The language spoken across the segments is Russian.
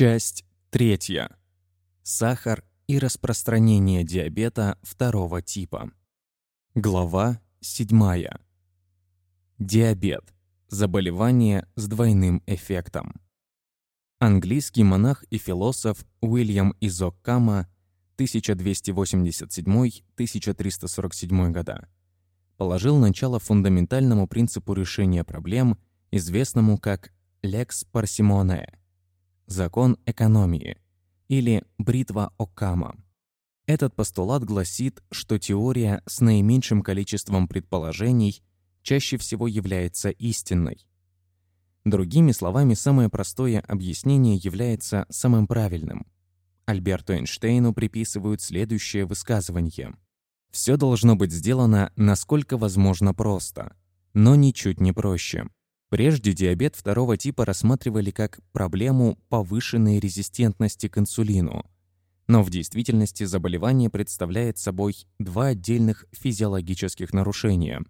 Часть третья. Сахар и распространение диабета второго типа. Глава седьмая. Диабет. Заболевание с двойным эффектом. Английский монах и философ Уильям Изоккама 1287-1347 года положил начало фундаментальному принципу решения проблем, известному как «lex parsimoniae» – закон экономии или бритва Оккама. Этот постулат гласит, что теория с наименьшим количеством предположений чаще всего является истинной. Другими словами, самое простое объяснение является самым правильным. Альберту Эйнштейну приписывают следующее высказывание – все должно быть сделано насколько возможно просто, но ничуть не проще. Прежде диабет второго типа рассматривали как проблему повышенной резистентности к инсулину. Но в действительности заболевание представляет собой два отдельных физиологических нарушения.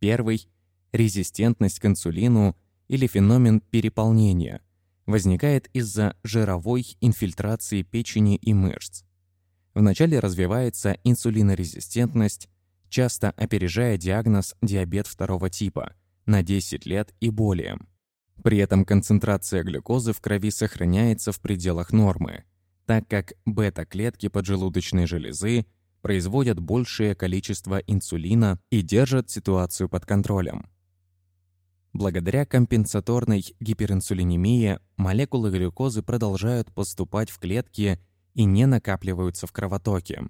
Первый – резистентность к инсулину или феномен переполнения – возникает из-за жировой инфильтрации печени и мышц. Вначале развивается инсулинорезистентность, часто опережая диагноз диабет второго типа на 10 лет и более. При этом концентрация глюкозы в крови сохраняется в пределах нормы, так как бета-клетки поджелудочной железы производят большее количество инсулина и держат ситуацию под контролем. Благодаря компенсаторной гиперинсулинемии молекулы глюкозы продолжают поступать в клетки и не накапливаются в кровотоке.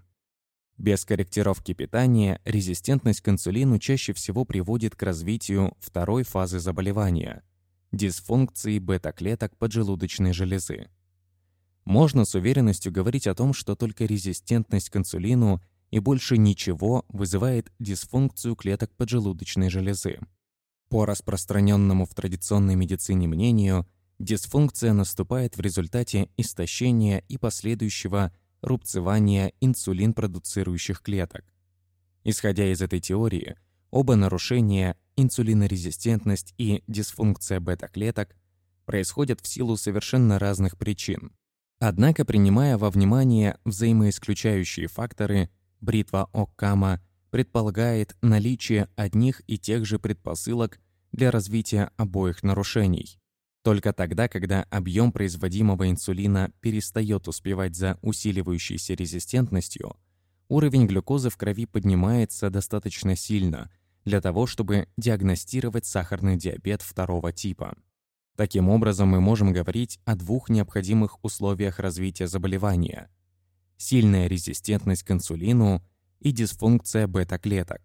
Без корректировки питания резистентность к инсулину чаще всего приводит к развитию второй фазы заболевания – дисфункции бета-клеток поджелудочной железы. Можно с уверенностью говорить о том, что только резистентность к инсулину и больше ничего вызывает дисфункцию клеток поджелудочной железы. По распространенному в традиционной медицине мнению, Дисфункция наступает в результате истощения и последующего рубцевания инсулин-продуцирующих клеток. Исходя из этой теории, оба нарушения инсулинорезистентность и дисфункция бета-клеток происходят в силу совершенно разных причин. Однако, принимая во внимание взаимоисключающие факторы, бритва Оккама предполагает наличие одних и тех же предпосылок для развития обоих нарушений. Только тогда, когда объем производимого инсулина перестает успевать за усиливающейся резистентностью, уровень глюкозы в крови поднимается достаточно сильно для того, чтобы диагностировать сахарный диабет второго типа. Таким образом, мы можем говорить о двух необходимых условиях развития заболевания – сильная резистентность к инсулину и дисфункция бета-клеток.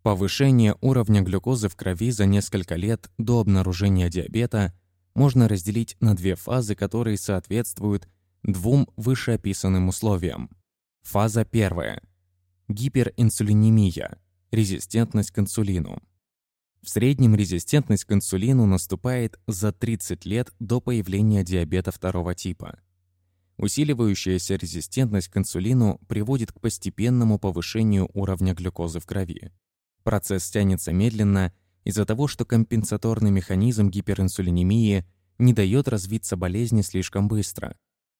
Повышение уровня глюкозы в крови за несколько лет до обнаружения диабета – можно разделить на две фазы, которые соответствуют двум вышеописанным условиям. Фаза первая. Гиперинсулинемия. Резистентность к инсулину. В среднем резистентность к инсулину наступает за 30 лет до появления диабета второго типа. Усиливающаяся резистентность к инсулину приводит к постепенному повышению уровня глюкозы в крови. Процесс тянется медленно из-за того, что компенсаторный механизм гиперинсулинемии не дает развиться болезни слишком быстро.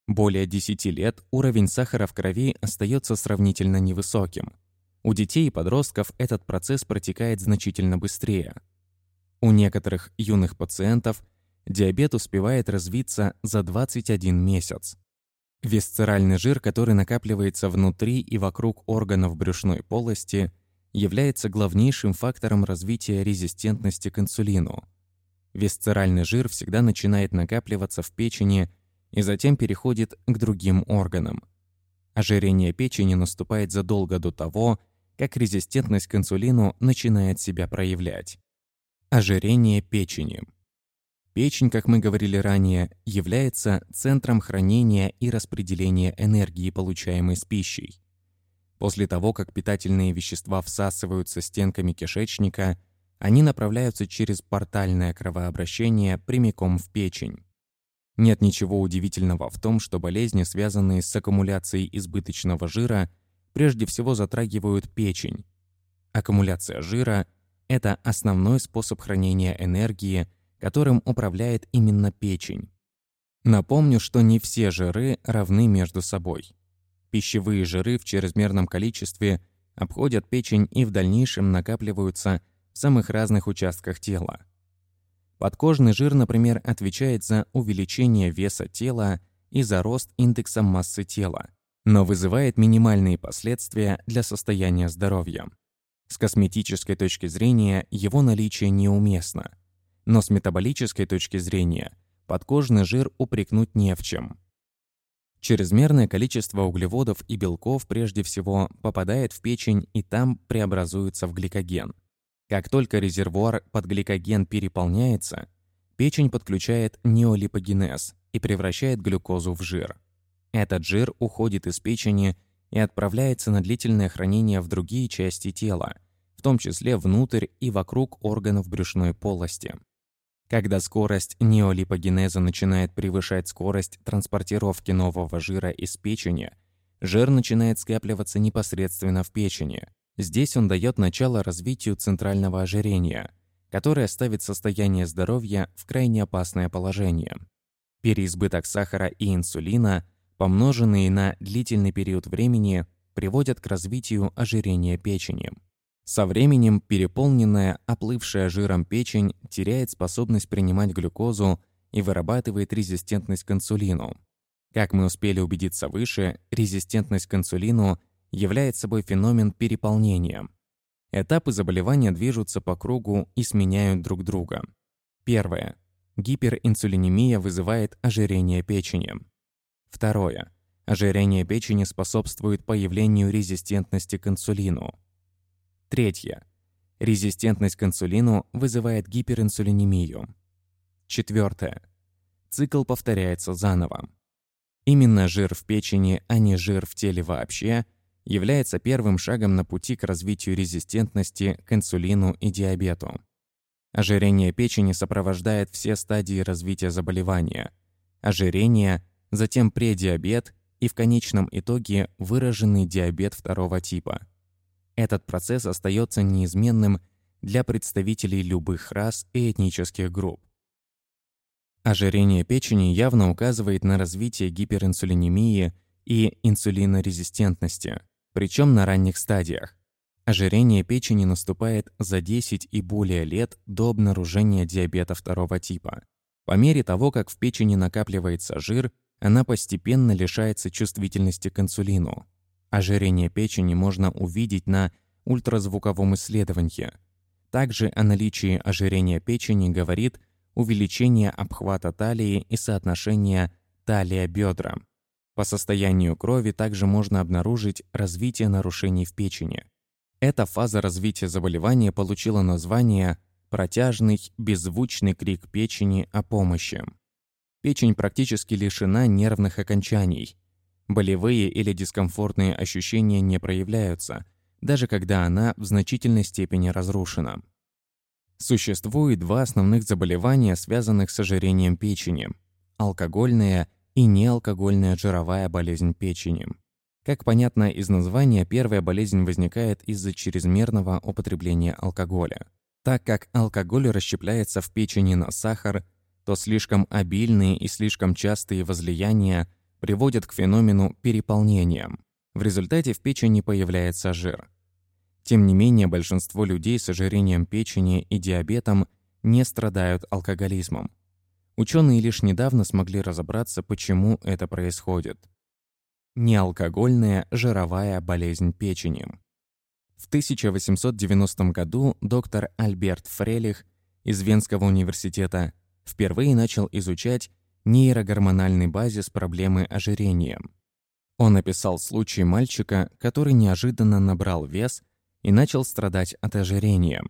Более 10 лет уровень сахара в крови остается сравнительно невысоким. У детей и подростков этот процесс протекает значительно быстрее. У некоторых юных пациентов диабет успевает развиться за 21 месяц. Висцеральный жир, который накапливается внутри и вокруг органов брюшной полости – является главнейшим фактором развития резистентности к инсулину. Висцеральный жир всегда начинает накапливаться в печени и затем переходит к другим органам. Ожирение печени наступает задолго до того, как резистентность к инсулину начинает себя проявлять. Ожирение печени. Печень, как мы говорили ранее, является центром хранения и распределения энергии, получаемой с пищей. После того, как питательные вещества всасываются стенками кишечника, они направляются через портальное кровообращение прямиком в печень. Нет ничего удивительного в том, что болезни, связанные с аккумуляцией избыточного жира, прежде всего затрагивают печень. Аккумуляция жира – это основной способ хранения энергии, которым управляет именно печень. Напомню, что не все жиры равны между собой. Пищевые жиры в чрезмерном количестве обходят печень и в дальнейшем накапливаются в самых разных участках тела. Подкожный жир, например, отвечает за увеличение веса тела и за рост индекса массы тела, но вызывает минимальные последствия для состояния здоровья. С косметической точки зрения его наличие неуместно, но с метаболической точки зрения подкожный жир упрекнуть не в чем. Чрезмерное количество углеводов и белков прежде всего попадает в печень и там преобразуется в гликоген. Как только резервуар под гликоген переполняется, печень подключает неолипогенез и превращает глюкозу в жир. Этот жир уходит из печени и отправляется на длительное хранение в другие части тела, в том числе внутрь и вокруг органов брюшной полости. Когда скорость неолипогенеза начинает превышать скорость транспортировки нового жира из печени, жир начинает скапливаться непосредственно в печени. Здесь он дает начало развитию центрального ожирения, которое ставит состояние здоровья в крайне опасное положение. Переизбыток сахара и инсулина, помноженные на длительный период времени, приводят к развитию ожирения печени. Со временем переполненная, оплывшая жиром печень теряет способность принимать глюкозу и вырабатывает резистентность к инсулину. Как мы успели убедиться выше, резистентность к инсулину является собой феномен переполнения. Этапы заболевания движутся по кругу и сменяют друг друга. Первое. Гиперинсулинемия вызывает ожирение печени. Второе. Ожирение печени способствует появлению резистентности к инсулину. Третье. Резистентность к инсулину вызывает гиперинсулинемию. Четвертое. Цикл повторяется заново. Именно жир в печени, а не жир в теле вообще, является первым шагом на пути к развитию резистентности к инсулину и диабету. Ожирение печени сопровождает все стадии развития заболевания. Ожирение, затем предиабет и в конечном итоге выраженный диабет второго типа – этот процесс остается неизменным для представителей любых рас и этнических групп. Ожирение печени явно указывает на развитие гиперинсулинемии и инсулинорезистентности, причем на ранних стадиях. Ожирение печени наступает за 10 и более лет до обнаружения диабета второго типа. По мере того, как в печени накапливается жир, она постепенно лишается чувствительности к инсулину. Ожирение печени можно увидеть на ультразвуковом исследовании. Также о наличии ожирения печени говорит увеличение обхвата талии и соотношение талия-бедра. По состоянию крови также можно обнаружить развитие нарушений в печени. Эта фаза развития заболевания получила название «протяжный беззвучный крик печени о помощи». Печень практически лишена нервных окончаний, Болевые или дискомфортные ощущения не проявляются, даже когда она в значительной степени разрушена. Существует два основных заболевания, связанных с ожирением печени – алкогольная и неалкогольная жировая болезнь печени. Как понятно из названия, первая болезнь возникает из-за чрезмерного употребления алкоголя. Так как алкоголь расщепляется в печени на сахар, то слишком обильные и слишком частые возлияния приводит к феномену переполнения. В результате в печени появляется жир. Тем не менее, большинство людей с ожирением печени и диабетом не страдают алкоголизмом. Ученые лишь недавно смогли разобраться, почему это происходит. Неалкогольная жировая болезнь печени. В 1890 году доктор Альберт Фрелих из Венского университета впервые начал изучать нейрогормональный базис проблемы ожирения. Он описал случай мальчика, который неожиданно набрал вес и начал страдать от ожирения.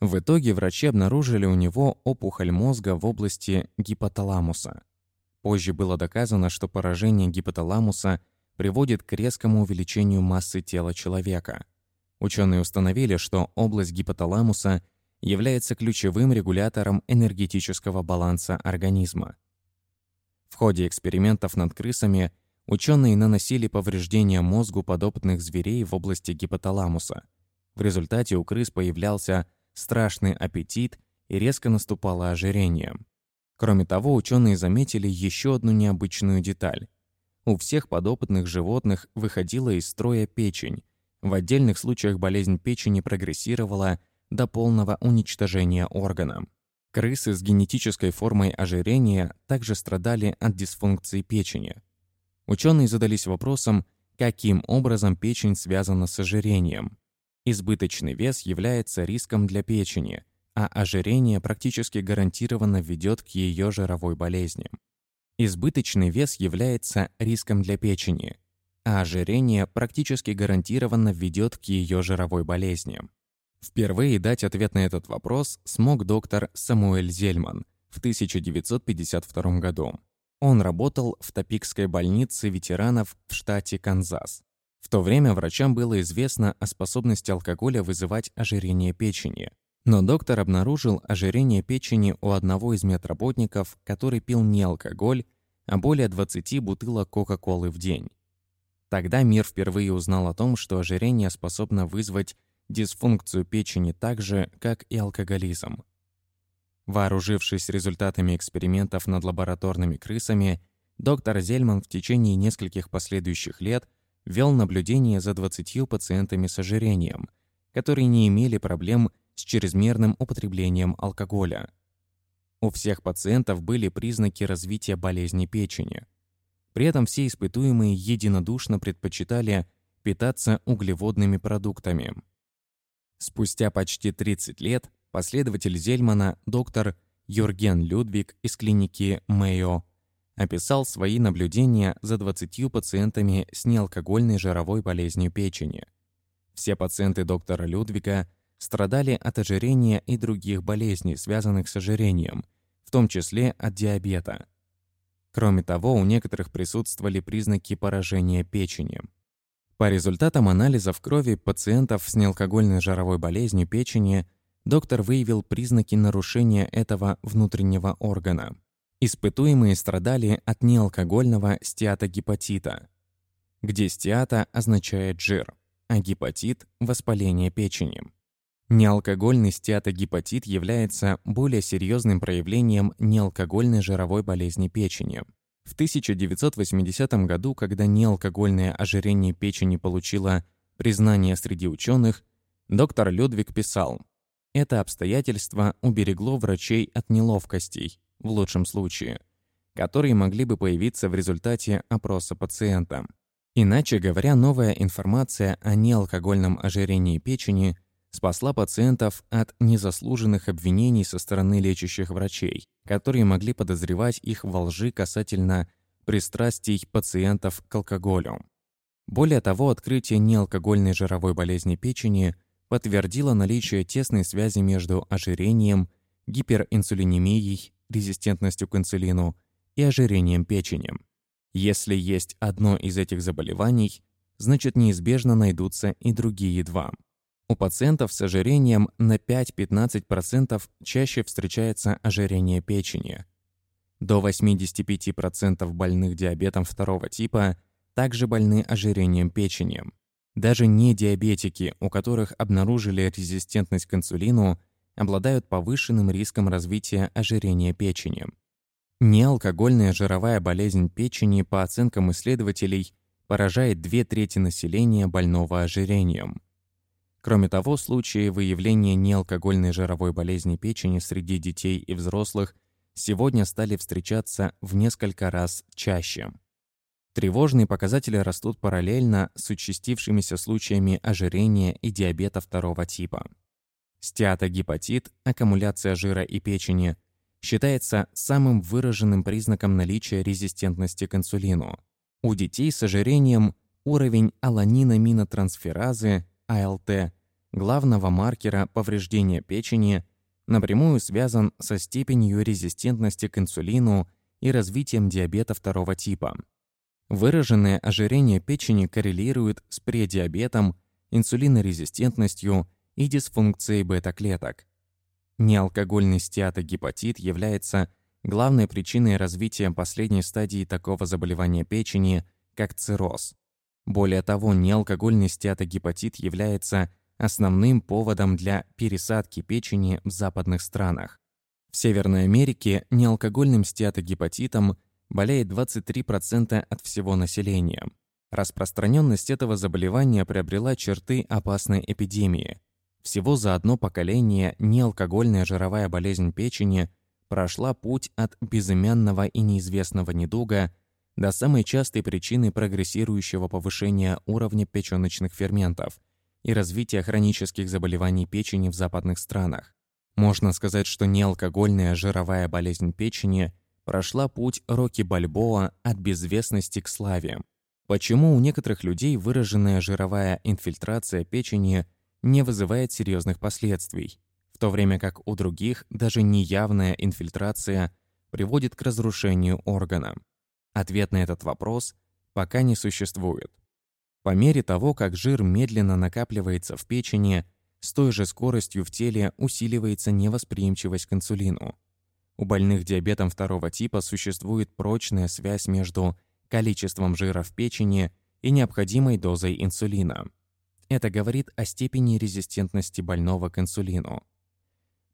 В итоге врачи обнаружили у него опухоль мозга в области гипоталамуса. Позже было доказано, что поражение гипоталамуса приводит к резкому увеличению массы тела человека. Ученые установили, что область гипоталамуса является ключевым регулятором энергетического баланса организма. В ходе экспериментов над крысами ученые наносили повреждения мозгу подопытных зверей в области гипоталамуса. В результате у крыс появлялся страшный аппетит и резко наступало ожирение. Кроме того, ученые заметили еще одну необычную деталь. У всех подопытных животных выходила из строя печень. В отдельных случаях болезнь печени прогрессировала до полного уничтожения органа. Крысы с генетической формой ожирения также страдали от дисфункции печени. Ученые задались вопросом, каким образом печень связана с ожирением. Избыточный вес является риском для печени, а ожирение практически гарантированно ведет к ее жировой болезни. Избыточный вес является риском для печени, а ожирение практически гарантированно ведет к ее жировой болезни. Впервые дать ответ на этот вопрос смог доктор Самуэль Зельман в 1952 году. Он работал в Топикской больнице ветеранов в штате Канзас. В то время врачам было известно о способности алкоголя вызывать ожирение печени. Но доктор обнаружил ожирение печени у одного из медработников, который пил не алкоголь, а более 20 бутылок Кока-Колы в день. Тогда мир впервые узнал о том, что ожирение способно вызвать дисфункцию печени так же, как и алкоголизм. Вооружившись результатами экспериментов над лабораторными крысами, доктор Зельман в течение нескольких последующих лет вел наблюдение за 20 пациентами с ожирением, которые не имели проблем с чрезмерным употреблением алкоголя. У всех пациентов были признаки развития болезни печени. При этом все испытуемые единодушно предпочитали питаться углеводными продуктами. Спустя почти 30 лет последователь Зельмана, доктор Юрген Людвиг из клиники Мэйо, описал свои наблюдения за 20 пациентами с неалкогольной жировой болезнью печени. Все пациенты доктора Людвига страдали от ожирения и других болезней, связанных с ожирением, в том числе от диабета. Кроме того, у некоторых присутствовали признаки поражения печени. По результатам анализов крови пациентов с неалкогольной жировой болезнью печени доктор выявил признаки нарушения этого внутреннего органа. Испытуемые страдали от неалкогольного стеатогепатита, где стеата означает жир, а гепатит – воспаление печени. Неалкогольный стеатогепатит является более серьезным проявлением неалкогольной жировой болезни печени – в 1980 году, когда неалкогольное ожирение печени получило признание среди ученых, доктор Людвиг писал, «Это обстоятельство уберегло врачей от неловкостей, в лучшем случае, которые могли бы появиться в результате опроса пациента. Иначе говоря, новая информация о неалкогольном ожирении печени спасла пациентов от незаслуженных обвинений со стороны лечащих врачей, которые могли подозревать их во лжи касательно пристрастий пациентов к алкоголю. Более того, открытие неалкогольной жировой болезни печени подтвердило наличие тесной связи между ожирением, гиперинсулинемией, резистентностью к инсулину и ожирением печени. Если есть одно из этих заболеваний, значит неизбежно найдутся и другие два. У пациентов с ожирением на 5-15% чаще встречается ожирение печени. До 85% больных диабетом второго типа также больны ожирением печени. Даже не диабетики, у которых обнаружили резистентность к инсулину, обладают повышенным риском развития ожирения печени. Неалкогольная жировая болезнь печени, по оценкам исследователей, поражает две трети населения больного ожирением. Кроме того, случаи выявления неалкогольной жировой болезни печени среди детей и взрослых сегодня стали встречаться в несколько раз чаще. Тревожные показатели растут параллельно с участившимися случаями ожирения и диабета второго типа. Стеатогепатит, аккумуляция жира и печени, считается самым выраженным признаком наличия резистентности к инсулину. У детей с ожирением уровень аланинаминотрансферазы АЛТ, главного маркера повреждения печени, напрямую связан со степенью резистентности к инсулину и развитием диабета второго типа. Выраженное ожирение печени коррелирует с предиабетом, инсулинорезистентностью и дисфункцией бета-клеток. Неалкогольный стеатогепатит является главной причиной развития последней стадии такого заболевания печени, как цирроз. Более того, неалкогольный стеатогепатит является основным поводом для пересадки печени в западных странах. В Северной Америке неалкогольным стеатогепатитом болеет 23% от всего населения. Распространенность этого заболевания приобрела черты опасной эпидемии. Всего за одно поколение неалкогольная жировая болезнь печени прошла путь от безымянного и неизвестного недуга до самой частой причины прогрессирующего повышения уровня печёночных ферментов и развития хронических заболеваний печени в западных странах. Можно сказать, что неалкогольная жировая болезнь печени прошла путь Рокки Бальбоа от безвестности к славе. Почему у некоторых людей выраженная жировая инфильтрация печени не вызывает серьезных последствий, в то время как у других даже неявная инфильтрация приводит к разрушению органа? Ответ на этот вопрос пока не существует. По мере того, как жир медленно накапливается в печени, с той же скоростью в теле усиливается невосприимчивость к инсулину. У больных диабетом второго типа существует прочная связь между количеством жира в печени и необходимой дозой инсулина. Это говорит о степени резистентности больного к инсулину.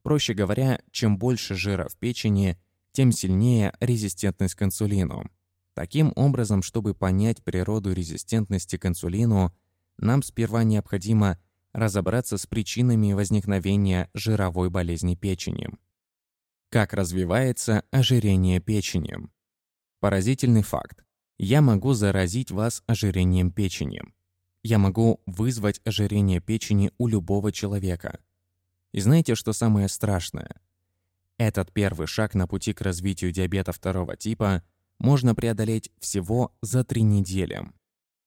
Проще говоря, чем больше жира в печени, тем сильнее резистентность к инсулину. Таким образом, чтобы понять природу резистентности к инсулину, нам сперва необходимо разобраться с причинами возникновения жировой болезни печени. Как развивается ожирение печени? Поразительный факт. Я могу заразить вас ожирением печени. Я могу вызвать ожирение печени у любого человека. И знаете, что самое страшное? Этот первый шаг на пути к развитию диабета второго типа – можно преодолеть всего за три недели.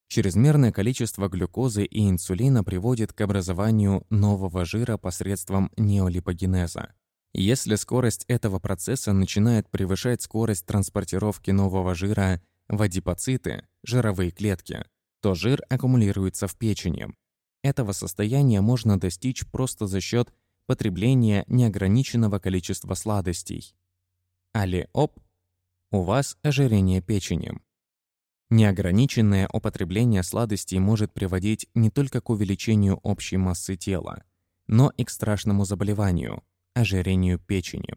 Чрезмерное количество глюкозы и инсулина приводит к образованию нового жира посредством неолипогенеза. Если скорость этого процесса начинает превышать скорость транспортировки нового жира в адипоциты, жировые клетки, то жир аккумулируется в печени. Этого состояния можно достичь просто за счет потребления неограниченного количества сладостей. Али-оп у вас ожирение печени. Неограниченное употребление сладостей может приводить не только к увеличению общей массы тела, но и к страшному заболеванию – ожирению печени.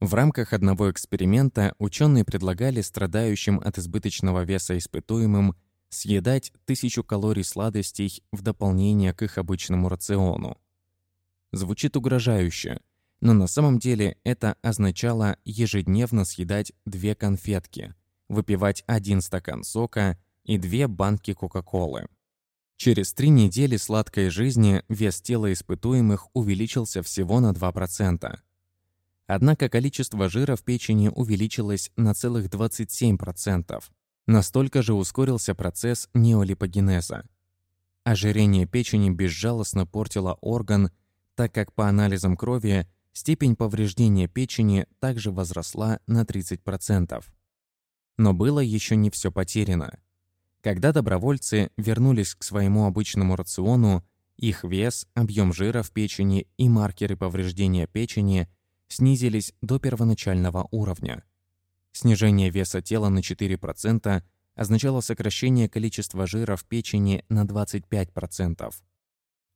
В рамках одного эксперимента ученые предлагали страдающим от избыточного веса испытуемым съедать тысячу калорий сладостей в дополнение к их обычному рациону. Звучит угрожающе, но на самом деле это означало ежедневно съедать две конфетки, выпивать один стакан сока и две банки Кока-Колы. Через три недели сладкой жизни вес тела испытуемых увеличился всего на 2%. Однако количество жира в печени увеличилось на целых 27%. Настолько же ускорился процесс неолипогенеза. Ожирение печени безжалостно портило орган, так как по анализам крови степень повреждения печени также возросла на 30%. Но было еще не все потеряно. Когда добровольцы вернулись к своему обычному рациону, их вес, объем жира в печени и маркеры повреждения печени снизились до первоначального уровня. Снижение веса тела на 4% означало сокращение количества жира в печени на 25%.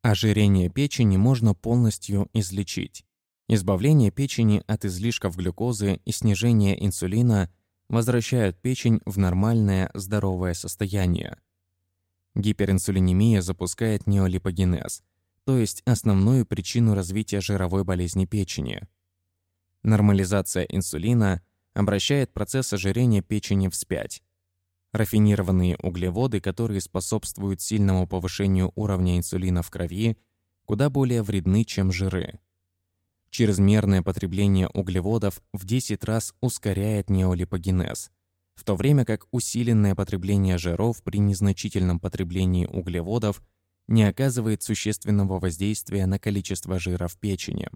Ожирение печени можно полностью излечить. Избавление печени от излишков глюкозы и снижение инсулина возвращают печень в нормальное здоровое состояние. Гиперинсулинемия запускает неолипогенез, то есть основную причину развития жировой болезни печени. Нормализация инсулина обращает процесс ожирения печени вспять. Рафинированные углеводы, которые способствуют сильному повышению уровня инсулина в крови, куда более вредны, чем жиры. Чрезмерное потребление углеводов в 10 раз ускоряет неолипогенез, в то время как усиленное потребление жиров при незначительном потреблении углеводов не оказывает существенного воздействия на количество жира в печени.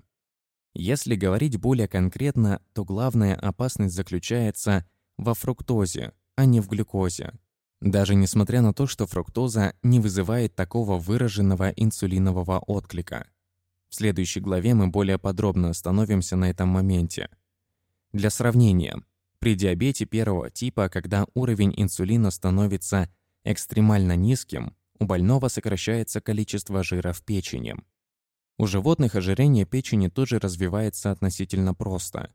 Если говорить более конкретно, то главная опасность заключается во фруктозе, а не в глюкозе. Даже несмотря на то, что фруктоза не вызывает такого выраженного инсулинового отклика. В следующей главе мы более подробно остановимся на этом моменте. Для сравнения, при диабете первого типа, когда уровень инсулина становится экстремально низким, у больного сокращается количество жира в печени. У животных ожирение печени тоже развивается относительно просто.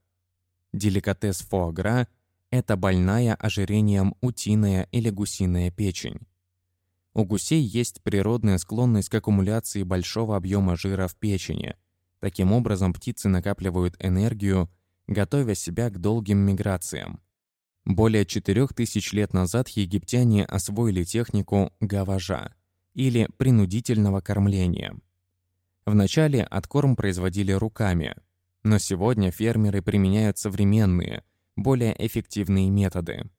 Деликатес фуагра – это больная ожирением утиная или гусиная печень. У гусей есть природная склонность к аккумуляции большого объема жира в печени. Таким образом, птицы накапливают энергию, готовя себя к долгим миграциям. Более 4000 лет назад египтяне освоили технику гаважа или принудительного кормления. Вначале откорм производили руками, но сегодня фермеры применяют современные, более эффективные методы.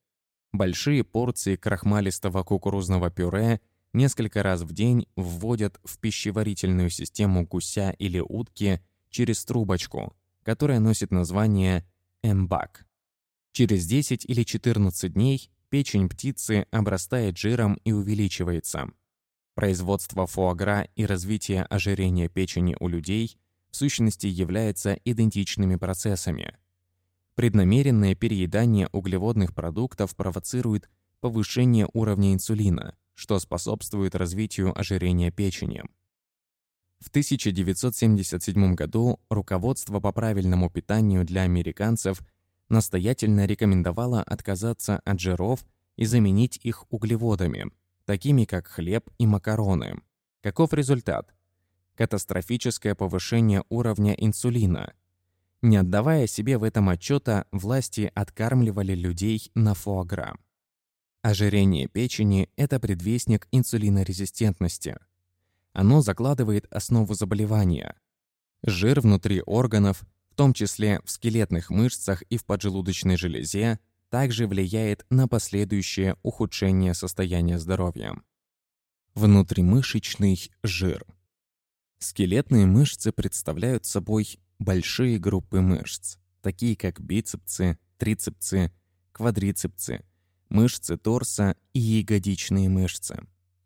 Большие порции крахмалистого кукурузного пюре несколько раз в день вводят в пищеварительную систему гуся или утки через трубочку, которая носит название эмбак. Через 10 или 14 дней печень птицы обрастает жиром и увеличивается. Производство фуагра и развитие ожирения печени у людей в сущности являются идентичными процессами. Преднамеренное переедание углеводных продуктов провоцирует повышение уровня инсулина, что способствует развитию ожирения печени. В 1977 году руководство по правильному питанию для американцев настоятельно рекомендовало отказаться от жиров и заменить их углеводами, такими как хлеб и макароны. Каков результат? Катастрофическое повышение уровня инсулина. Не отдавая себе в этом отчета, власти откармливали людей на фуагра. Ожирение печени – это предвестник инсулинорезистентности. Оно закладывает основу заболевания. Жир внутри органов в том числе в скелетных мышцах и в поджелудочной железе, также влияет на последующее ухудшение состояния здоровья. Внутримышечный жир. Скелетные мышцы представляют собой большие группы мышц, такие как бицепсы, трицепсы, квадрицепсы, мышцы торса и ягодичные мышцы,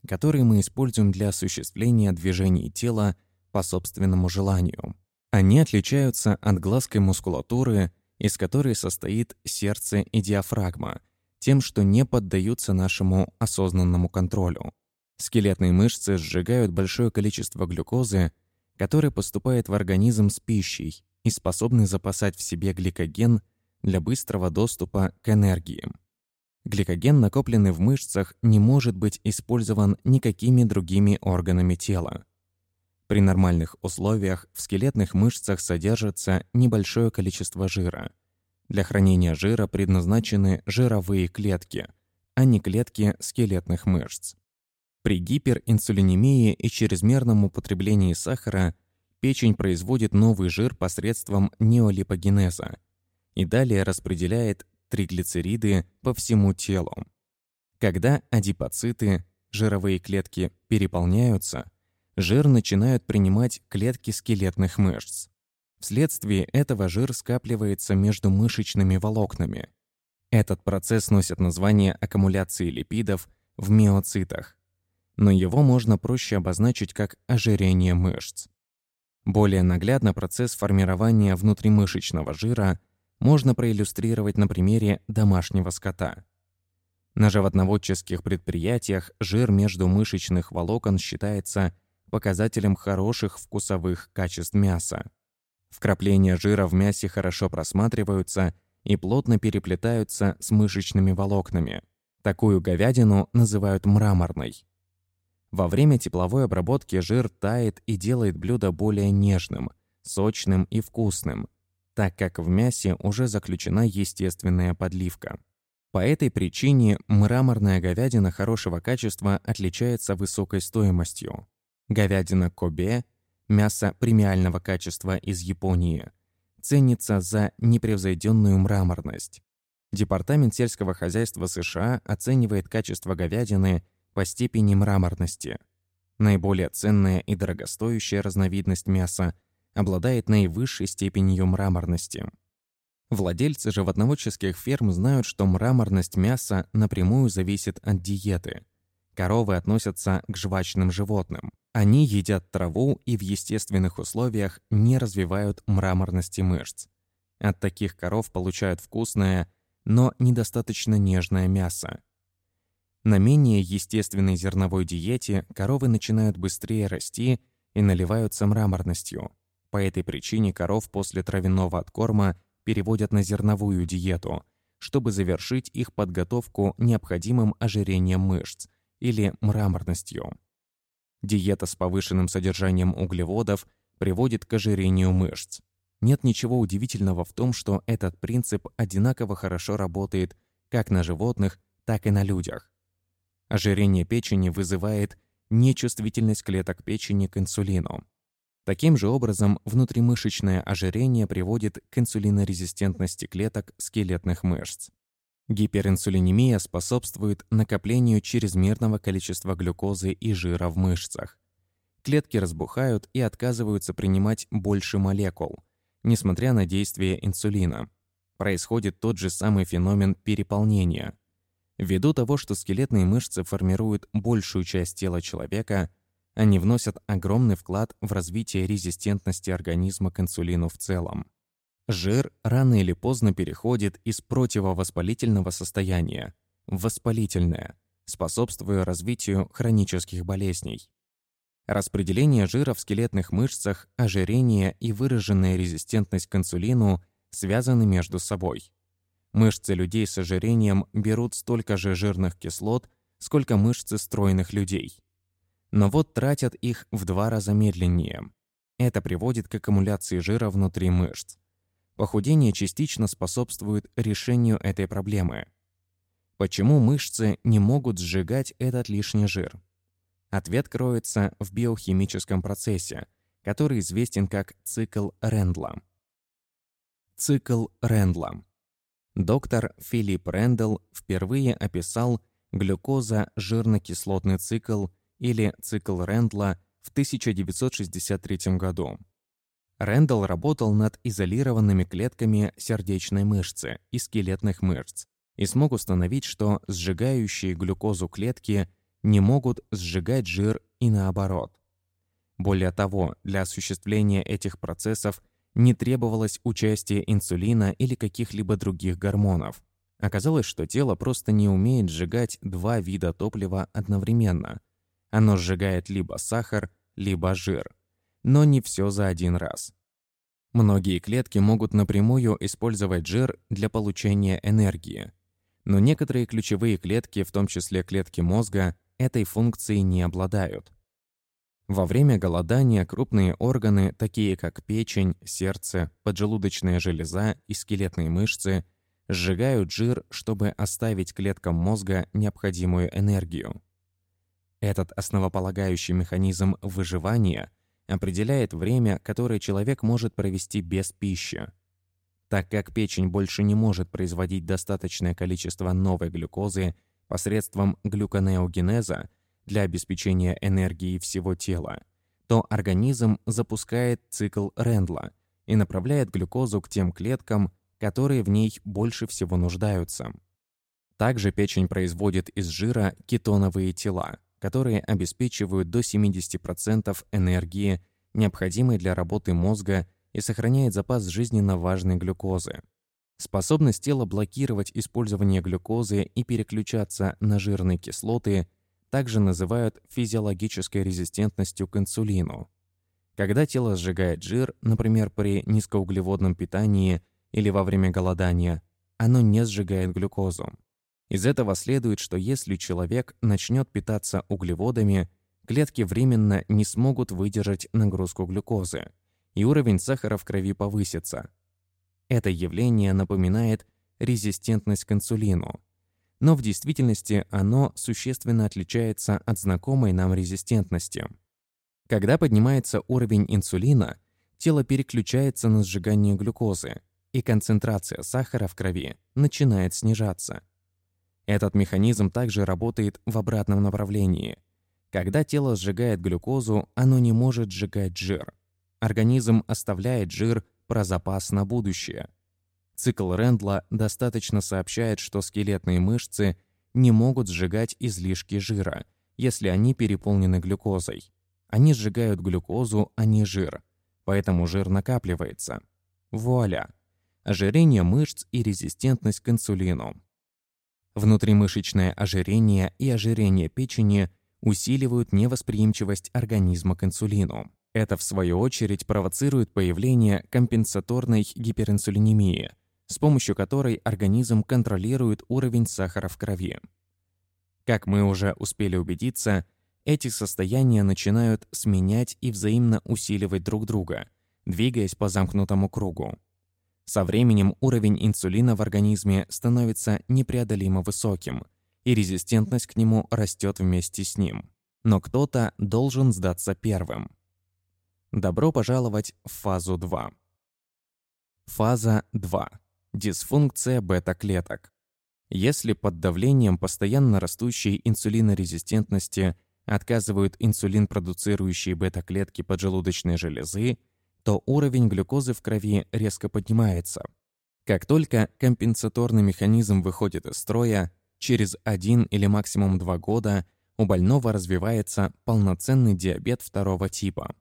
которые мы используем для осуществления движений тела по собственному желанию. Они отличаются от глазкой мускулатуры, из которой состоит сердце и диафрагма, тем, что не поддаются нашему осознанному контролю. Скелетные мышцы сжигают большое количество глюкозы, которая поступает в организм с пищей и способны запасать в себе гликоген для быстрого доступа к энергии. Гликоген, накопленный в мышцах, не может быть использован никакими другими органами тела. При нормальных условиях в скелетных мышцах содержится небольшое количество жира. Для хранения жира предназначены жировые клетки, а не клетки скелетных мышц. При гиперинсулинемии и чрезмерном употреблении сахара печень производит новый жир посредством неолипогенеза и далее распределяет триглицериды по всему телу. Когда адипоциты, жировые клетки, переполняются – жир начинают принимать клетки скелетных мышц. Вследствие этого жир скапливается между мышечными волокнами. Этот процесс носит название аккумуляции липидов в миоцитах, но его можно проще обозначить как ожирение мышц. Более наглядно процесс формирования внутримышечного жира можно проиллюстрировать на примере домашнего скота. На животноводческих предприятиях жир между мышечных волокон считается показателем хороших вкусовых качеств мяса. Вкрапления жира в мясе хорошо просматриваются и плотно переплетаются с мышечными волокнами. Такую говядину называют мраморной. Во время тепловой обработки жир тает и делает блюдо более нежным, сочным и вкусным, так как в мясе уже заключена естественная подливка. По этой причине мраморная говядина хорошего качества отличается высокой стоимостью. Говядина Кобе, мясо премиального качества из Японии, ценится за непревзойденную мраморность. Департамент сельского хозяйства США оценивает качество говядины по степени мраморности. Наиболее ценная и дорогостоящая разновидность мяса обладает наивысшей степенью мраморности. Владельцы животноводческих ферм знают, что мраморность мяса напрямую зависит от диеты. Коровы относятся к жвачным животным. Они едят траву и в естественных условиях не развивают мраморности мышц. От таких коров получают вкусное, но недостаточно нежное мясо. На менее естественной зерновой диете коровы начинают быстрее расти и наливаются мраморностью. По этой причине коров после травяного откорма переводят на зерновую диету, чтобы завершить их подготовку необходимым ожирением мышц или мраморностью. Диета с повышенным содержанием углеводов приводит к ожирению мышц. Нет ничего удивительного в том, что этот принцип одинаково хорошо работает как на животных, так и на людях. Ожирение печени вызывает нечувствительность клеток печени к инсулину. Таким же образом, внутримышечное ожирение приводит к инсулинорезистентности клеток скелетных мышц. Гиперинсулинемия способствует накоплению чрезмерного количества глюкозы и жира в мышцах. Клетки разбухают и отказываются принимать больше молекул, несмотря на действие инсулина. Происходит тот же самый феномен переполнения. Ввиду того, что скелетные мышцы формируют большую часть тела человека, они вносят огромный вклад в развитие резистентности организма к инсулину в целом. Жир рано или поздно переходит из противовоспалительного состояния в воспалительное, способствуя развитию хронических болезней. Распределение жира в скелетных мышцах, ожирение и выраженная резистентность к инсулину связаны между собой. Мышцы людей с ожирением берут столько же жирных кислот, сколько мышцы стройных людей. Но вот тратят их в два раза медленнее. Это приводит к аккумуляции жира внутри мышц. Похудение частично способствует решению этой проблемы. Почему мышцы не могут сжигать этот лишний жир? Ответ кроется в биохимическом процессе, который известен как цикл Рендла. Цикл Рендла. Доктор Филипп Рэндл впервые описал глюкоза-жирно-кислотный цикл или цикл Рэндла в 1963 году. Рэндалл работал над изолированными клетками сердечной мышцы и скелетных мышц и смог установить, что сжигающие глюкозу клетки не могут сжигать жир и наоборот. Более того, для осуществления этих процессов не требовалось участие инсулина или каких-либо других гормонов. Оказалось, что тело просто не умеет сжигать два вида топлива одновременно. Оно сжигает либо сахар, либо жир но не все за один раз. Многие клетки могут напрямую использовать жир для получения энергии, но некоторые ключевые клетки, в том числе клетки мозга, этой функцией не обладают. Во время голодания крупные органы, такие как печень, сердце, поджелудочная железа и скелетные мышцы, сжигают жир, чтобы оставить клеткам мозга необходимую энергию. Этот основополагающий механизм выживания определяет время, которое человек может провести без пищи. Так как печень больше не может производить достаточное количество новой глюкозы посредством глюконеогенеза для обеспечения энергии всего тела, то организм запускает цикл Рендла и направляет глюкозу к тем клеткам, которые в ней больше всего нуждаются. Также печень производит из жира кетоновые тела, которые обеспечивают до 70% энергии, необходимой для работы мозга и сохраняет запас жизненно важной глюкозы. Способность тела блокировать использование глюкозы и переключаться на жирные кислоты также называют физиологической резистентностью к инсулину. Когда тело сжигает жир, например, при низкоуглеводном питании или во время голодания, оно не сжигает глюкозу. Из этого следует, что если человек начнет питаться углеводами, клетки временно не смогут выдержать нагрузку глюкозы, и уровень сахара в крови повысится. Это явление напоминает резистентность к инсулину, но в действительности оно существенно отличается от знакомой нам резистентности. Когда поднимается уровень инсулина, тело переключается на сжигание глюкозы, и концентрация сахара в крови начинает снижаться. Этот механизм также работает в обратном направлении. Когда тело сжигает глюкозу, оно не может сжигать жир. Организм оставляет жир про запас на будущее. Цикл Рендла достаточно сообщает, что скелетные мышцы не могут сжигать излишки жира, если они переполнены глюкозой. Они сжигают глюкозу, а не жир, поэтому жир накапливается. Вуаля! Ожирение мышц и резистентность к инсулину. Внутримышечное ожирение и ожирение печени усиливают невосприимчивость организма к инсулину. Это, в свою очередь, провоцирует появление компенсаторной гиперинсулинемии, с помощью которой организм контролирует уровень сахара в крови. Как мы уже успели убедиться, эти состояния начинают сменять и взаимно усиливать друг друга, двигаясь по замкнутому кругу. Со временем уровень инсулина в организме становится непреодолимо высоким, и резистентность к нему растет вместе с ним. Но кто-то должен сдаться первым. Добро пожаловать в фазу 2. Фаза 2. Дисфункция бета-клеток. Если под давлением постоянно растущей инсулинорезистентности отказывают инсулин, продуцирующие бета-клетки поджелудочной железы, то уровень глюкозы в крови резко поднимается. Как только компенсаторный механизм выходит из строя, через один или максимум два года у больного развивается полноценный диабет второго типа.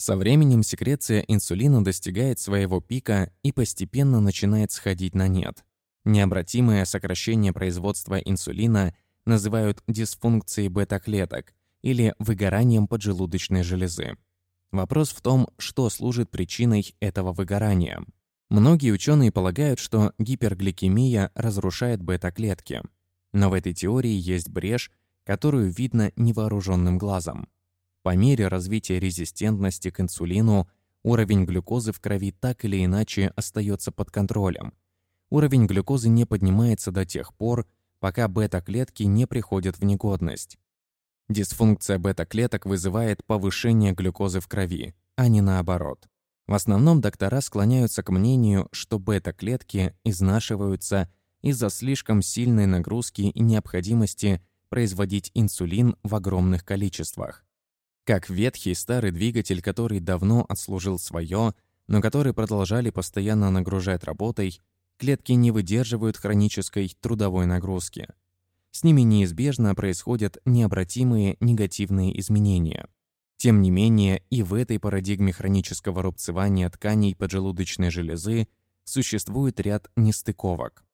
Со временем секреция инсулина достигает своего пика и постепенно начинает сходить на нет. Необратимое сокращение производства инсулина называют дисфункцией бета-клеток или выгоранием поджелудочной железы. Вопрос в том, что служит причиной этого выгорания. Многие ученые полагают, что гипергликемия разрушает бета-клетки. Но в этой теории есть брешь, которую видно невооруженным глазом. По мере развития резистентности к инсулину уровень глюкозы в крови так или иначе остается под контролем. Уровень глюкозы не поднимается до тех пор, пока бета-клетки не приходят в негодность. Дисфункция бета-клеток вызывает повышение глюкозы в крови, а не наоборот. В основном доктора склоняются к мнению, что бета-клетки изнашиваются из-за слишком сильной нагрузки и необходимости производить инсулин в огромных количествах. Как ветхий старый двигатель, который давно отслужил свое, но который продолжали постоянно нагружать работой, клетки не выдерживают хронической трудовой нагрузки – с ними неизбежно происходят необратимые негативные изменения. Тем не менее, и в этой парадигме хронического рубцевания тканей поджелудочной железы существует ряд нестыковок.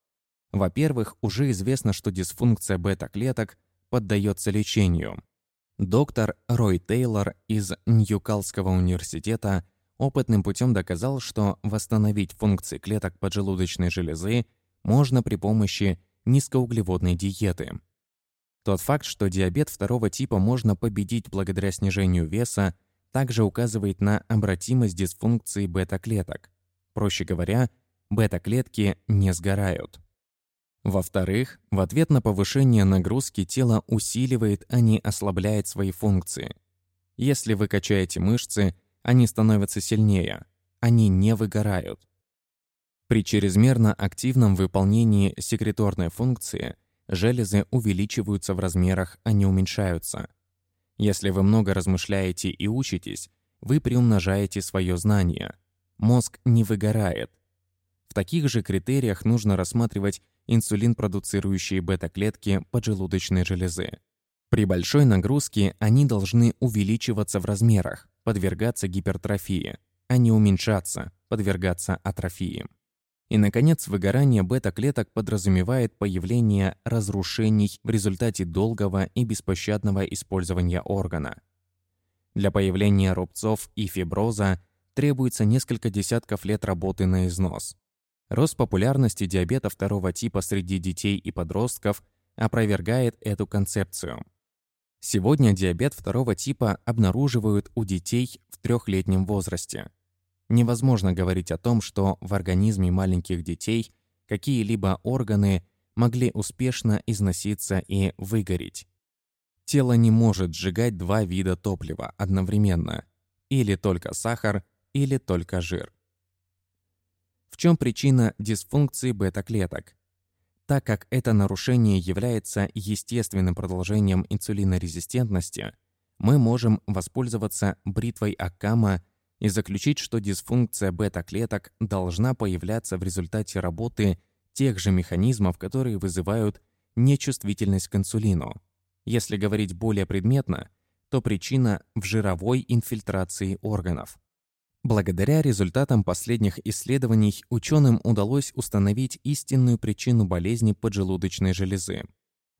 Во-первых, уже известно, что дисфункция бета-клеток поддается лечению. Доктор Рой Тейлор из Ньюкалского университета опытным путем доказал, что восстановить функции клеток поджелудочной железы можно при помощи низкоуглеводной диеты. Тот факт, что диабет второго типа можно победить благодаря снижению веса, также указывает на обратимость дисфункции бета-клеток. Проще говоря, бета-клетки не сгорают. Во-вторых, в ответ на повышение нагрузки тело усиливает, а не ослабляет свои функции. Если вы качаете мышцы, они становятся сильнее, они не выгорают. При чрезмерно активном выполнении секреторной функции железы увеличиваются в размерах, а не уменьшаются. Если вы много размышляете и учитесь, вы приумножаете свое знание. Мозг не выгорает. В таких же критериях нужно рассматривать инсулин, продуцирующие бета-клетки поджелудочной железы. При большой нагрузке они должны увеличиваться в размерах, подвергаться гипертрофии, а не уменьшаться, подвергаться атрофии. И, наконец, выгорание бета-клеток подразумевает появление разрушений в результате долгого и беспощадного использования органа. Для появления рубцов и фиброза требуется несколько десятков лет работы на износ. Рост популярности диабета второго типа среди детей и подростков опровергает эту концепцию. Сегодня диабет второго типа обнаруживают у детей в трехлетнем возрасте – Невозможно говорить о том, что в организме маленьких детей какие-либо органы могли успешно износиться и выгореть. Тело не может сжигать два вида топлива одновременно, или только сахар, или только жир. В чем причина дисфункции бета-клеток? Так как это нарушение является естественным продолжением инсулинорезистентности, мы можем воспользоваться бритвой Аккама и заключить, что дисфункция бета-клеток должна появляться в результате работы тех же механизмов, которые вызывают нечувствительность к инсулину. Если говорить более предметно, то причина в жировой инфильтрации органов. Благодаря результатам последних исследований ученым удалось установить истинную причину болезни поджелудочной железы.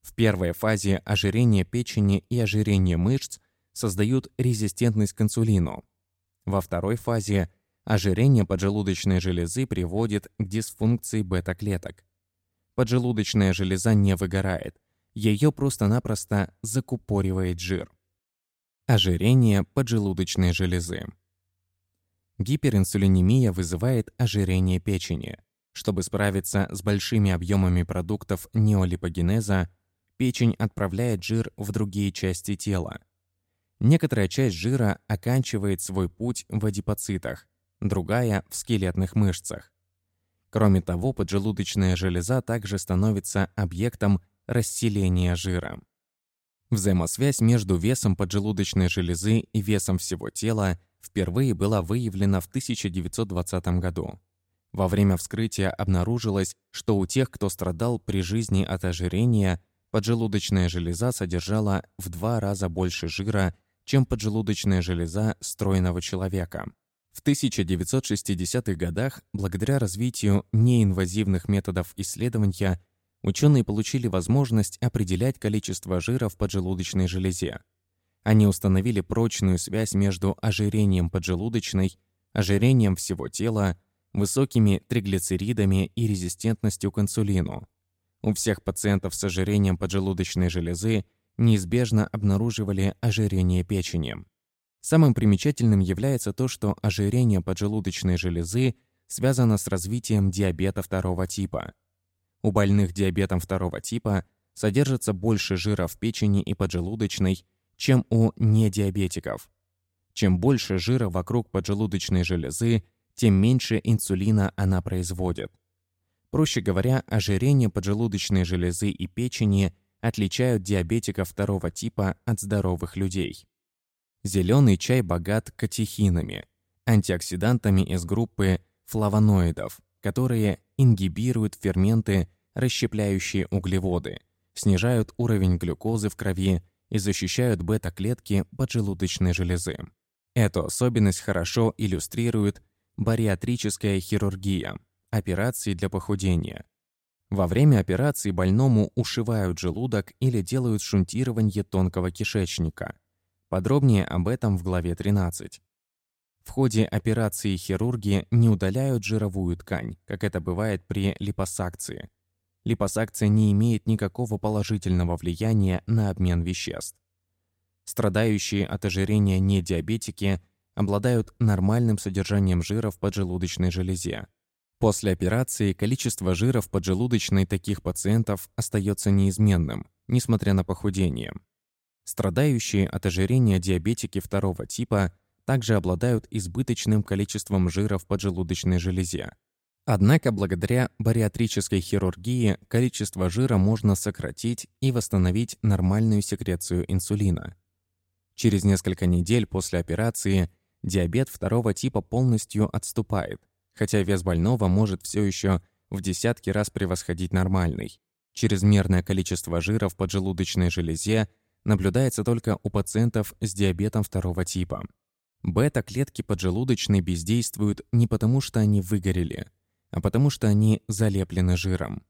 В первой фазе ожирения печени и ожирения мышц создают резистентность к инсулину. Во второй фазе ожирение поджелудочной железы приводит к дисфункции бета-клеток. Поджелудочная железа не выгорает, ее просто-напросто закупоривает жир. Ожирение поджелудочной железы. Гиперинсулинемия вызывает ожирение печени. Чтобы справиться с большими объемами продуктов неолипогенеза, печень отправляет жир в другие части тела. Некоторая часть жира оканчивает свой путь в адипоцитах, другая – в скелетных мышцах. Кроме того, поджелудочная железа также становится объектом расселения жира. Взаимосвязь между весом поджелудочной железы и весом всего тела впервые была выявлена в 1920 году. Во время вскрытия обнаружилось, что у тех, кто страдал при жизни от ожирения, поджелудочная железа содержала в два раза больше жира, чем поджелудочная железа стройного человека. В 1960-х годах, благодаря развитию неинвазивных методов исследования, ученые получили возможность определять количество жира в поджелудочной железе. Они установили прочную связь между ожирением поджелудочной, ожирением всего тела, высокими триглицеридами и резистентностью к инсулину. У всех пациентов с ожирением поджелудочной железы неизбежно обнаруживали ожирение печени. Самым примечательным является то, что ожирение поджелудочной железы связано с развитием диабета второго типа. У больных диабетом второго типа содержится больше жира в печени и поджелудочной, чем у недиабетиков. Чем больше жира вокруг поджелудочной железы, тем меньше инсулина она производит. Проще говоря, ожирение поджелудочной железы и печени отличают диабетиков второго типа от здоровых людей. Зеленый чай богат катехинами, антиоксидантами из группы флавоноидов, которые ингибируют ферменты, расщепляющие углеводы, снижают уровень глюкозы в крови и защищают бета-клетки поджелудочной железы. Эту особенность хорошо иллюстрирует бариатрическая хирургия, операции для похудения. Во время операции больному ушивают желудок или делают шунтирование тонкого кишечника. Подробнее об этом в главе 13. В ходе операции хирурги не удаляют жировую ткань, как это бывает при липосакции – липосакция не имеет никакого положительного влияния на обмен веществ. Страдающие от ожирения недиабетики обладают нормальным содержанием жира в поджелудочной железе. После операции количество жира в поджелудочной таких пациентов остается неизменным, несмотря на похудение. Страдающие от ожирения диабетики второго типа также обладают избыточным количеством жира в поджелудочной железе, Однако благодаря бариатрической хирургии количество жира можно сократить и восстановить нормальную секрецию инсулина. Через несколько недель после операции диабет второго типа полностью отступает, хотя вес больного может все еще в десятки раз превосходить нормальный. Чрезмерное количество жира в поджелудочной железе наблюдается только у пациентов с диабетом второго типа. Бета-клетки поджелудочной бездействуют не потому, что они выгорели – а потому что они залеплены жиром.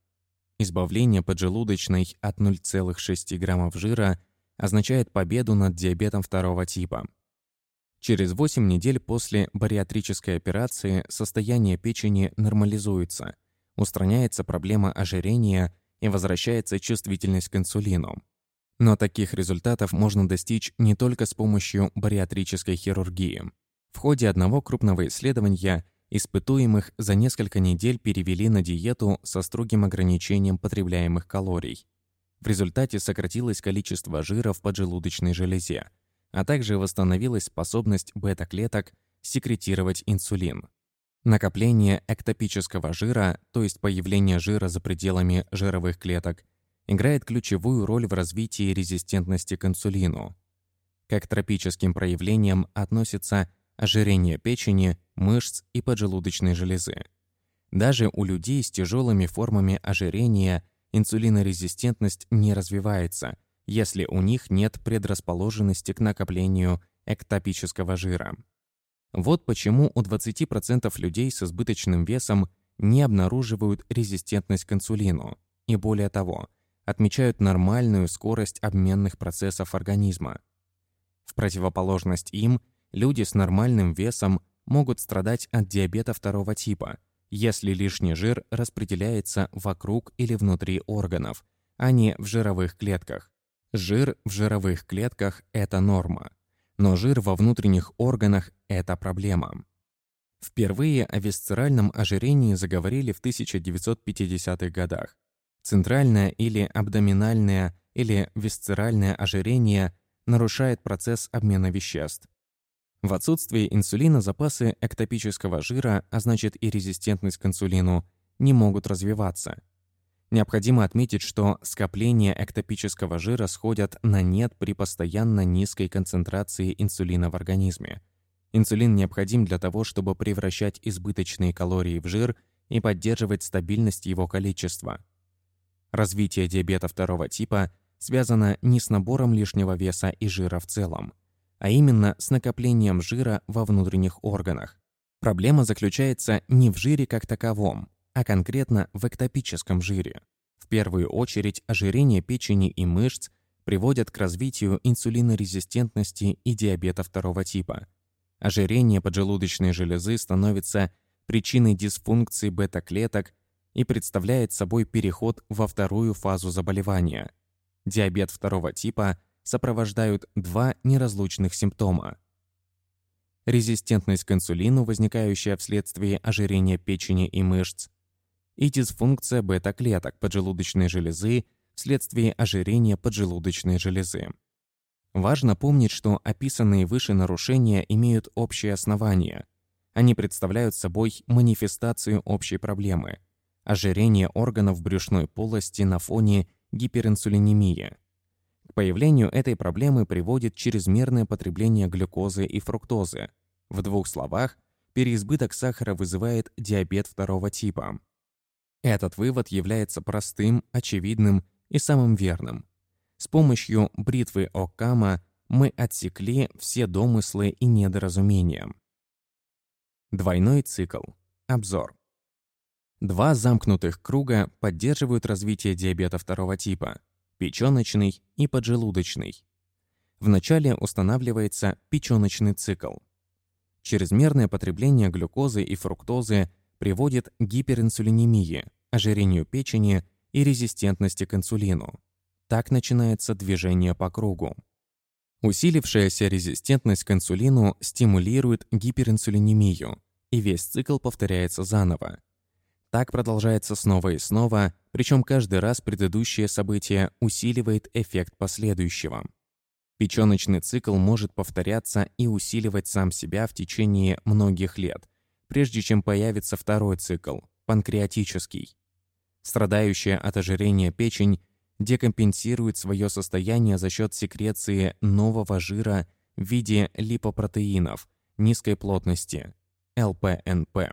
Избавление поджелудочной от 0,6 граммов жира означает победу над диабетом второго типа. Через 8 недель после бариатрической операции состояние печени нормализуется, устраняется проблема ожирения и возвращается чувствительность к инсулину. Но таких результатов можно достичь не только с помощью бариатрической хирургии. В ходе одного крупного исследования Испытуемых за несколько недель перевели на диету со строгим ограничением потребляемых калорий. В результате сократилось количество жира в поджелудочной железе, а также восстановилась способность бета-клеток секретировать инсулин. Накопление эктопического жира, то есть появление жира за пределами жировых клеток, играет ключевую роль в развитии резистентности к инсулину. Как тропическим проявлениям относится ожирение печени, мышц и поджелудочной железы. Даже у людей с тяжелыми формами ожирения инсулинорезистентность не развивается, если у них нет предрасположенности к накоплению эктопического жира. Вот почему у 20% людей с избыточным весом не обнаруживают резистентность к инсулину и, более того, отмечают нормальную скорость обменных процессов организма. В противоположность им, люди с нормальным весом могут страдать от диабета второго типа, если лишний жир распределяется вокруг или внутри органов, а не в жировых клетках. Жир в жировых клетках – это норма, но жир во внутренних органах – это проблема. Впервые о висцеральном ожирении заговорили в 1950-х годах. Центральное или абдоминальное или висцеральное ожирение нарушает процесс обмена веществ. В отсутствие инсулина запасы эктопического жира, а значит и резистентность к инсулину, не могут развиваться. Необходимо отметить, что скопления эктопического жира сходят на нет при постоянно низкой концентрации инсулина в организме. Инсулин необходим для того, чтобы превращать избыточные калории в жир и поддерживать стабильность его количества. Развитие диабета второго типа связано не с набором лишнего веса и жира в целом, а именно с накоплением жира во внутренних органах. Проблема заключается не в жире как таковом, а конкретно в эктопическом жире. В первую очередь ожирение печени и мышц приводят к развитию инсулинорезистентности и диабета второго типа. Ожирение поджелудочной железы становится причиной дисфункции бета-клеток и представляет собой переход во вторую фазу заболевания. Диабет второго типа сопровождают два неразлучных симптома. Резистентность к инсулину, возникающая вследствие ожирения печени и мышц, и дисфункция бета-клеток поджелудочной железы вследствие ожирения поджелудочной железы. Важно помнить, что описанные выше нарушения имеют общее основание. Они представляют собой манифестацию общей проблемы – ожирение органов брюшной полости на фоне гиперинсулинемии. К появлению этой проблемы приводит чрезмерное потребление глюкозы и фруктозы. В двух словах, переизбыток сахара вызывает диабет второго типа. Этот вывод является простым, очевидным и самым верным. С помощью бритвы Оккама мы отсекли все домыслы и недоразумения. Двойной цикл. Обзор. Два замкнутых круга поддерживают развитие диабета второго типа – печёночный и поджелудочный. Вначале устанавливается печёночный цикл. Чрезмерное потребление глюкозы и фруктозы приводит к гиперинсулинемии, ожирению печени и резистентности к инсулину. Так начинается движение по кругу. Усилившаяся резистентность к инсулину стимулирует гиперинсулинемию, и весь цикл повторяется заново. Так продолжается снова и снова, причем каждый раз предыдущее событие усиливает эффект последующего. Печёночный цикл может повторяться и усиливать сам себя в течение многих лет, прежде чем появится второй цикл – панкреатический. Страдающая от ожирения печень декомпенсирует свое состояние за счет секреции нового жира в виде липопротеинов низкой плотности – ЛПНП.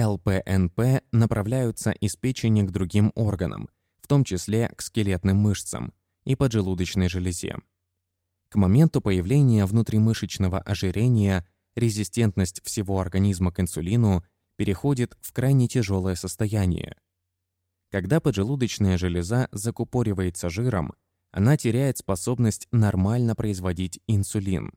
ЛПНП направляются из печени к другим органам, в том числе к скелетным мышцам и поджелудочной железе. К моменту появления внутримышечного ожирения резистентность всего организма к инсулину переходит в крайне тяжелое состояние. Когда поджелудочная железа закупоривается жиром, она теряет способность нормально производить инсулин.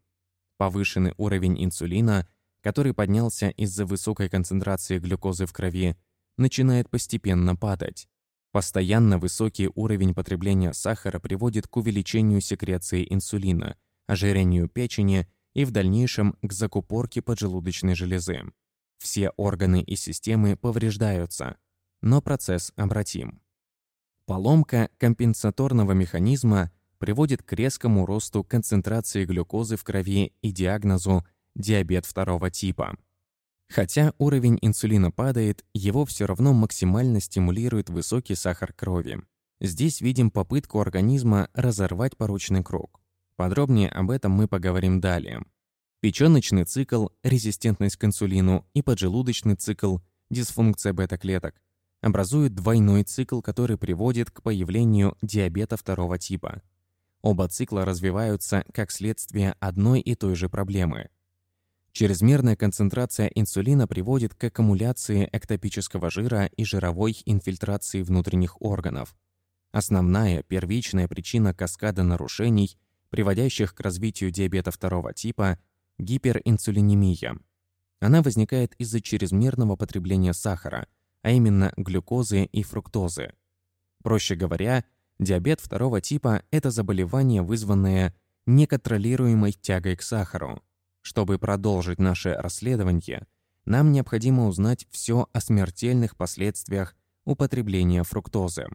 Повышенный уровень инсулина который поднялся из-за высокой концентрации глюкозы в крови, начинает постепенно падать. Постоянно высокий уровень потребления сахара приводит к увеличению секреции инсулина, ожирению печени и в дальнейшем к закупорке поджелудочной железы. Все органы и системы повреждаются, но процесс обратим. Поломка компенсаторного механизма приводит к резкому росту концентрации глюкозы в крови и диагнозу диабет второго типа. Хотя уровень инсулина падает, его все равно максимально стимулирует высокий сахар крови. Здесь видим попытку организма разорвать порочный круг. Подробнее об этом мы поговорим далее. Печёночный цикл, резистентность к инсулину и поджелудочный цикл, дисфункция бета-клеток, образуют двойной цикл, который приводит к появлению диабета второго типа. Оба цикла развиваются как следствие одной и той же проблемы – Чрезмерная концентрация инсулина приводит к аккумуляции эктопического жира и жировой инфильтрации внутренних органов. Основная первичная причина каскада нарушений приводящих к развитию диабета второго типа – гиперинсулинемия. Она возникает из-за чрезмерного потребления сахара, а именно глюкозы и фруктозы. Проще говоря, диабет второго типа – это заболевание, вызванное неконтролируемой тягой к сахару. Чтобы продолжить наше расследование, нам необходимо узнать все о смертельных последствиях употребления фруктозы.